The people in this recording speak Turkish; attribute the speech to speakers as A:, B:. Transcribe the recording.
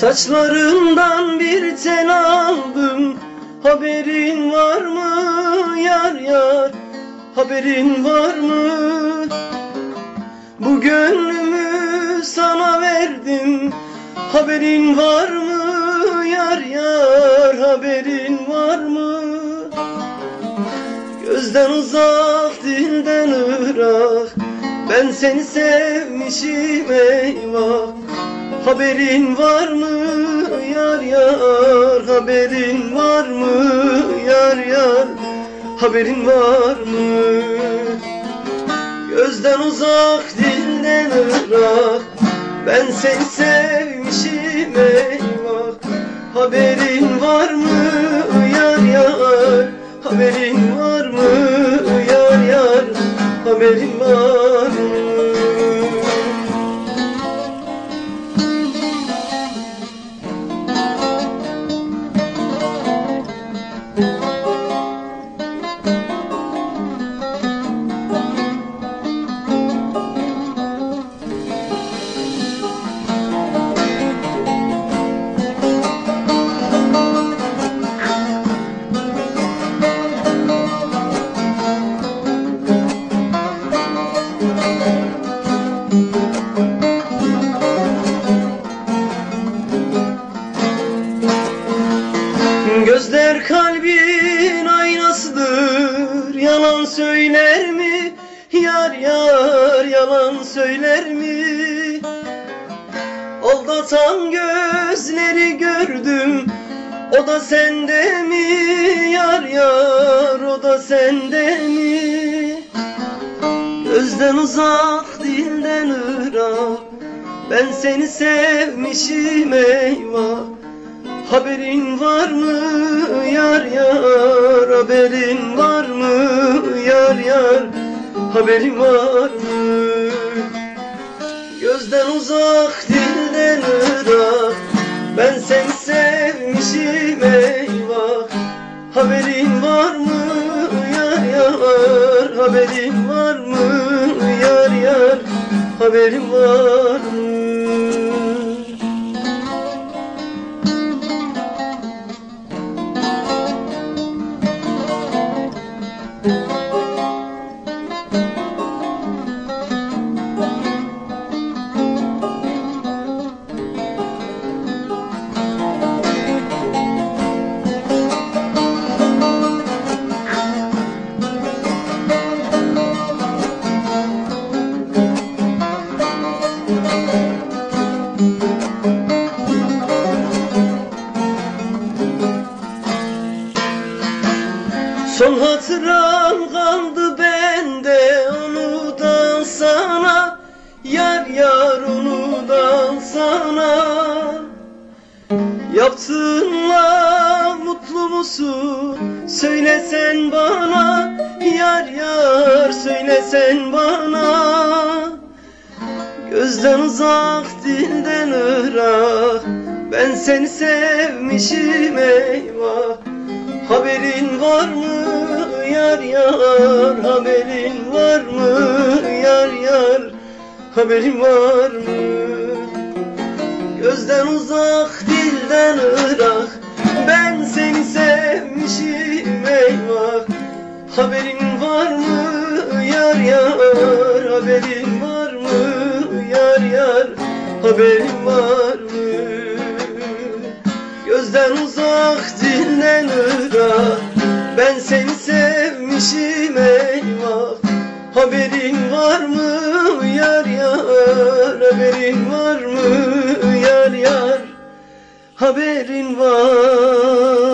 A: Saçlarından bir tel aldım. Haberin var mı yar yar? Haberin var mı? Bu gönlümü sana verdim. Haberin var mı yar yar? Haberin var mı? Gözden uzak dilden ırak. Ben seni sevmişim eyvah Haberin var mı? Yar yar Haberin var mı? Yar yar Haberin var mı? Gözden uzak dilden ırak. Ben seni sevmişim eyvah. Haberin var mı? Yar yar Haberin var mı? Yar yar Haberin var Gözler kalbin aynasıdır Yalan söyler mi? Yar yar yalan söyler mi? Aldatan gözleri gördüm O da sende mi? Yar yar o da sende mi? Gözden uzak dilden ırak Ben seni sevmişim eyvah Haberin var mı? Yar yar Haberin var mı? Yar yar Haberin var mı? Gözden uzak dilden ırak. Ben seni sevmişim eyvah. Haberin var mı? Yar yar Haberin var mı? Yar yar Haberin var mı Yaptığınla mutlu musun? Söylesen bana Yar yar söylesen bana. Gözden uzak dilden ırak Ben seni sevmişim eyvah. Haberin var mı? Yar yar Haberin var mı? Yar yar Haberin var mı Gözden uzak dilden ırak. Ben seni sevmişim eyvah. Haberin var mı? Yar yar. Haberin var mı? Yar yar. Haberin var mı? Gözden uzak dilden ırak. Ben seni sevmişim eyvah. Haberin var mı? Yar yar. Haberin var mı Haberin var